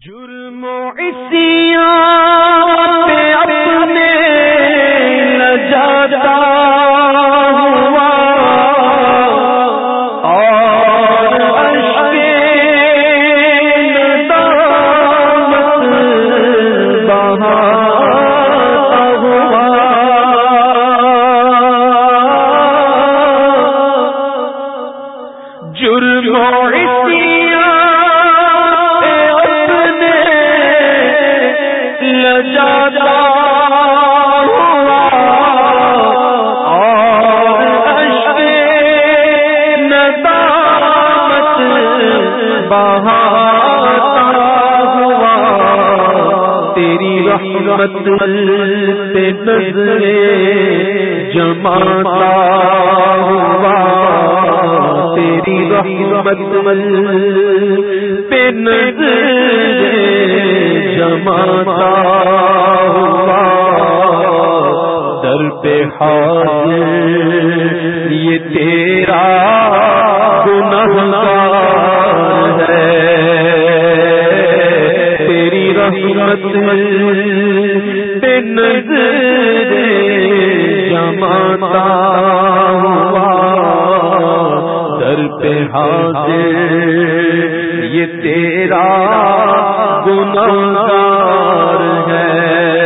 جرم و جماتا ہوا۔ تیری رحمت پہ نظر جماتا ہوا۔ در پہ حاضر یہ تیرا گنہگار جماتا ہوا در پہ حاضر یہ تیرا گنگار ہے۔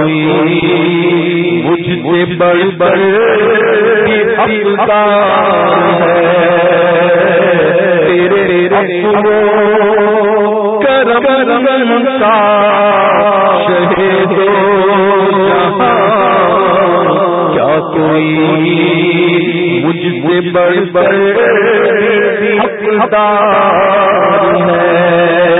کوئی مجھ سے بڑھ بڑھ تیرے کرم رمن کا شہید کیا کوئی مجھ سے بڑھ بڑھ ہے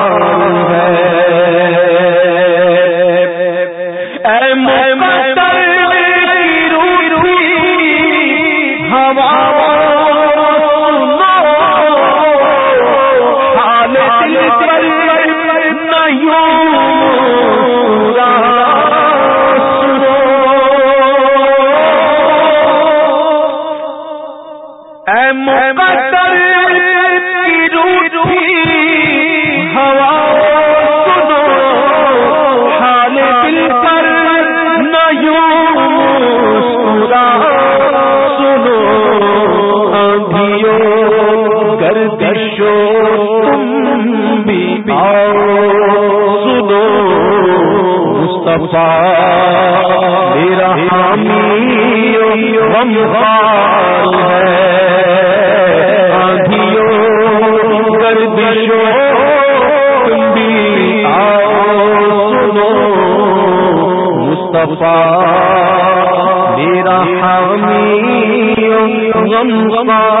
شو تم بھی سنو مصطفیٰ میرا حامی غم خال ہے آندھیوں میرا حامی غم خال